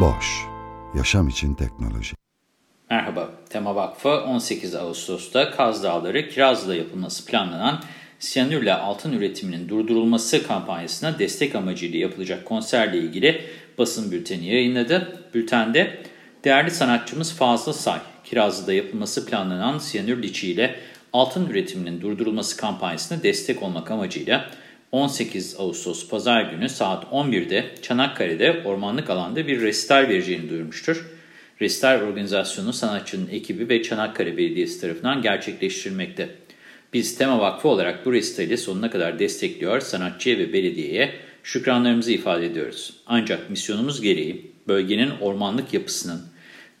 Boş, yaşam için teknoloji. Merhaba, Tema Vakfı 18 Ağustos'ta Kaz Dağları Kirazlı'da yapılması planlanan siyanürle altın üretiminin durdurulması kampanyasına destek amacıyla yapılacak konserle ilgili basın bülteni yayınladı. Bültende değerli sanatçımız Fazıl Say, Kirazlı'da yapılması planlanan siyanür liçiyle altın üretiminin durdurulması kampanyasına destek olmak amacıyla 18 Ağustos Pazar günü saat 11'de Çanakkale'de ormanlık alanda bir resital vereceğini duyurmuştur. Resital organizasyonu sanatçının ekibi ve Çanakkale Belediyesi tarafından gerçekleştirilmekte. Biz Tema Vakfı olarak bu resitali sonuna kadar destekliyor, sanatçıya ve belediyeye şükranlarımızı ifade ediyoruz. Ancak misyonumuz gereği bölgenin ormanlık yapısının,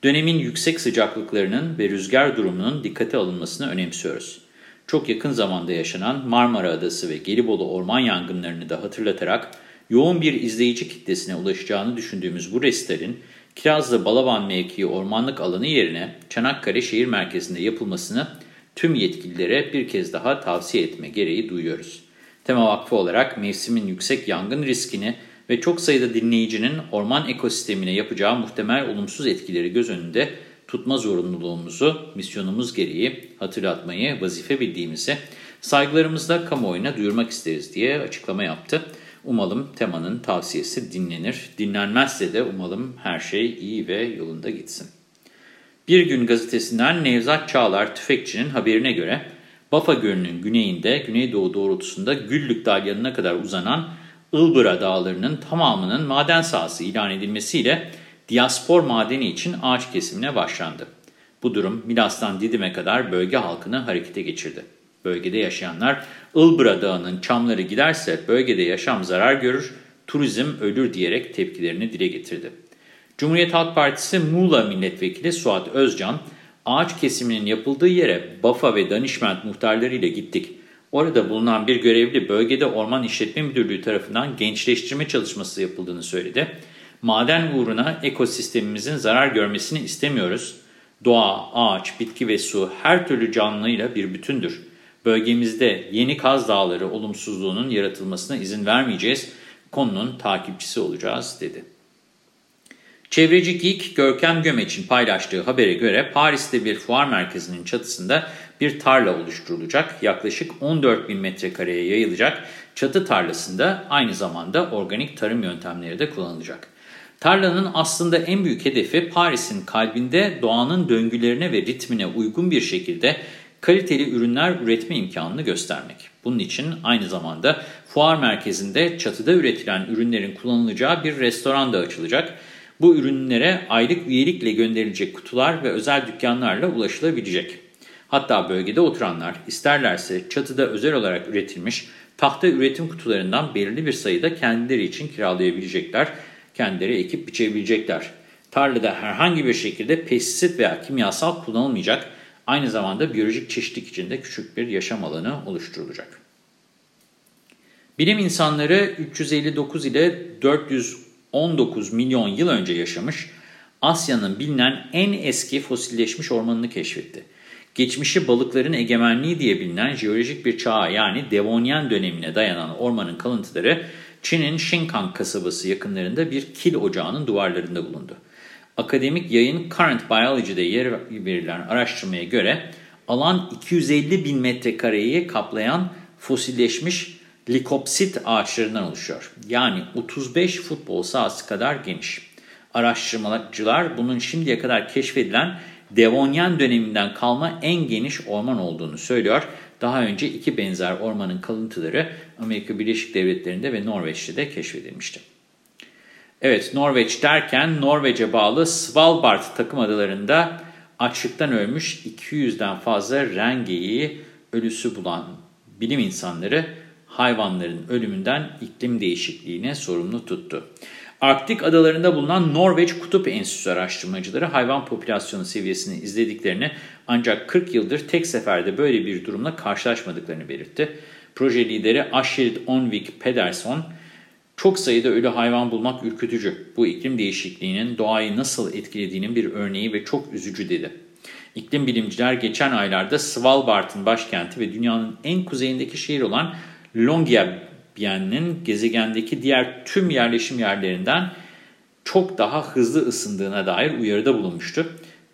dönemin yüksek sıcaklıklarının ve rüzgar durumunun dikkate alınmasını önemsiyoruz. Çok yakın zamanda yaşanan Marmara Adası ve Gelibolu orman yangınlarını da hatırlatarak yoğun bir izleyici kitlesine ulaşacağını düşündüğümüz bu resitalin Kirazlı Balaban mevkii ormanlık alanı yerine Çanakkale şehir merkezinde yapılmasını tüm yetkililere bir kez daha tavsiye etme gereği duyuyoruz. Tema Vakfı olarak mevsimin yüksek yangın riskini ve çok sayıda dinleyicinin orman ekosistemine yapacağı muhtemel olumsuz etkileri göz önünde tutma zorunluluğumuzu misyonumuz gereği hatırlatmayı vazife bildiğimizi saygılarımızla kamuoyuna duyurmak isteriz diye açıklama yaptı. Umalım temanın tavsiyesi dinlenir. Dinlenmezse de umalım her şey iyi ve yolunda gitsin. Bir gün gazetesinden Nevzat Çağlar Tüfekçi'nin haberine göre Bafa Gölü'nün güneyinde, güneydoğu doğrultusunda Güllük Dalyanı'na kadar uzanan Ilbıra Dağları'nın tamamının maden sahası ilan edilmesiyle diaspor madeni için ağaç kesimine başlandı. Bu durum Milas'tan Didim'e kadar bölge halkını harekete geçirdi. Bölgede yaşayanlar Ilbıra Dağı'nın çamları giderse bölgede yaşam zarar görür, turizm ölür diyerek tepkilerini dile getirdi. Cumhuriyet Halk Partisi Muğla Milletvekili Suat Özcan, ağaç kesiminin yapıldığı yere Bafa ve Danişment muhtarlarıyla gittik. Orada bulunan bir görevli bölgede Orman İşletme Müdürlüğü tarafından gençleştirme çalışması yapıldığını söyledi. Maden uğruna ekosistemimizin zarar görmesini istemiyoruz. Doğa, ağaç, bitki ve su her türlü canlıyla bir bütündür. Bölgemizde yeni Kaz Dağları olumsuzluğunun yaratılmasına izin vermeyeceğiz. Konunun takipçisi olacağız dedi. Çevreci Geek Görkem Gömeç'in paylaştığı habere göre Paris'te bir fuar merkezinin çatısında bir tarla oluşturulacak. Yaklaşık 14 bin metrekareye yayılacak çatı tarlasında aynı zamanda organik tarım yöntemleri de kullanılacak. Tarlanın aslında en büyük hedefi Paris'in kalbinde doğanın döngülerine ve ritmine uygun bir şekilde kaliteli ürünler üretme imkanını göstermek. Bunun için aynı zamanda fuar merkezinde çatıda üretilen ürünlerin kullanılacağı bir restoran da açılacak. Bu ürünlere aylık üyelikle gönderilecek kutular ve özel dükkanlarla ulaşılabilecek. Hatta bölgede oturanlar isterlerse çatıda özel olarak üretilmiş tahta üretim kutularından belirli bir sayıda kendileri için kiralayabilecekler, kendileri ekip biçebilecekler. Tarlada herhangi bir şekilde pestisit veya kimyasal kullanılmayacak, aynı zamanda biyolojik çeşitlik için de küçük bir yaşam alanı oluşturulacak. Bilim insanları 359 ile 419 milyon yıl önce yaşamış, Asya'nın bilinen en eski fosilleşmiş ormanını keşfetti. Geçmişi balıkların egemenliği diye bilinen jeolojik bir çağa yani Devonian dönemine dayanan ormanın kalıntıları Çin'in Xinjiang kasabası yakınlarında bir kil ocağının duvarlarında bulundu. Akademik yayın Current Biology'de yer verilen araştırmaya göre alan 250 bin metrekareyi kaplayan fosilleşmiş likopsit ağaçlarından oluşuyor. Yani 35 futbol sahası kadar geniş. Araştırmacılar bunun şimdiye kadar keşfedilen Devonian döneminden kalma en geniş orman olduğunu söylüyor. Daha önce iki benzer ormanın kalıntıları Amerika Birleşik Devletleri'nde ve Norveç'te de keşfedilmişti. Evet Norveç derken Norveç'e bağlı Svalbard takım adalarında açlıktan ölmüş 200'den fazla rengeyi ölüsü bulan bilim insanları hayvanların ölümünden iklim değişikliğine sorumlu tuttu. Arktik adalarında bulunan Norveç Kutup Enstitüsü araştırmacıları hayvan popülasyonu seviyesini izlediklerini ancak 40 yıldır tek seferde böyle bir durumla karşılaşmadıklarını belirtti. Proje lideri Ashild Onvik Pedersen, çok sayıda ölü hayvan bulmak ürkütücü. Bu iklim değişikliğinin doğayı nasıl etkilediğinin bir örneği ve çok üzücü dedi. İklim bilimciler geçen aylarda Svalbard'ın başkenti ve dünyanın en kuzeyindeki şehir olan Longyearbyen'in gezegendeki diğer tüm yerleşim yerlerinden çok daha hızlı ısındığına dair uyarıda bulunmuştu.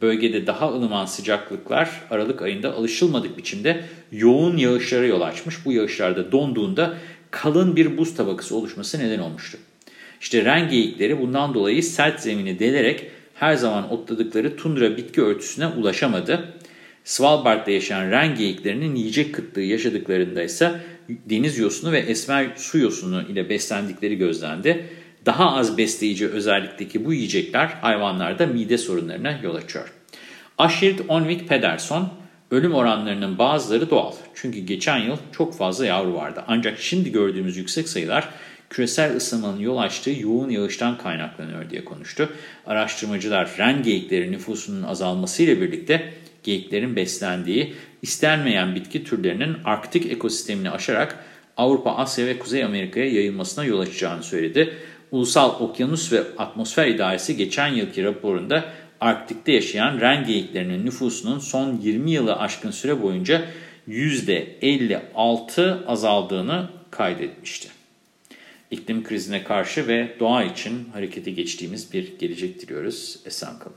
Bölgede daha ılıman sıcaklıklar Aralık ayında alışılmadık biçimde yoğun yağışlara yol açmış. Bu yağışlarda donduğunda kalın bir buz tabakası oluşması neden olmuştu. İşte ren geyikleri bundan dolayı sert zemini delerek her zaman otladıkları tundra bitki örtüsüne ulaşamadı. Svalbard'da yaşayan ren geyiklerinin yiyecek kıtlığı yaşadıklarında ise deniz yosunu ve esmer su yosunu ile beslendikleri gözlendi. Daha az besleyici özellikteki bu yiyecekler hayvanlarda mide sorunlarına yol açıyor. Ashild Onvik Pedersen, ölüm oranlarının bazıları doğal. Çünkü geçen yıl çok fazla yavru vardı. Ancak şimdi gördüğümüz yüksek sayılar küresel ısınmanın yol açtığı yoğun yağıştan kaynaklanıyor diye konuştu. Araştırmacılar ren geyikleri nüfusunun azalmasıyla birlikte geyiklerin beslendiği istenmeyen bitki türlerinin Arktik ekosistemini aşarak Avrupa, Asya ve Kuzey Amerika'ya yayılmasına yol açacağını söyledi. Ulusal Okyanus ve Atmosfer İdaresi geçen yılki raporunda Arktik'te yaşayan ren geyiklerinin nüfusunun son 20 yılı aşkın süre boyunca %56 azaldığını kaydetmişti. İklim krizine karşı ve doğa için harekete geçtiğimiz bir gelecek diliyoruz. Esen kalın.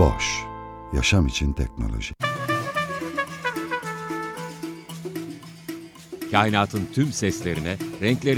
Boş, yaşam için teknoloji. Kainatın tüm seslerine, renklerine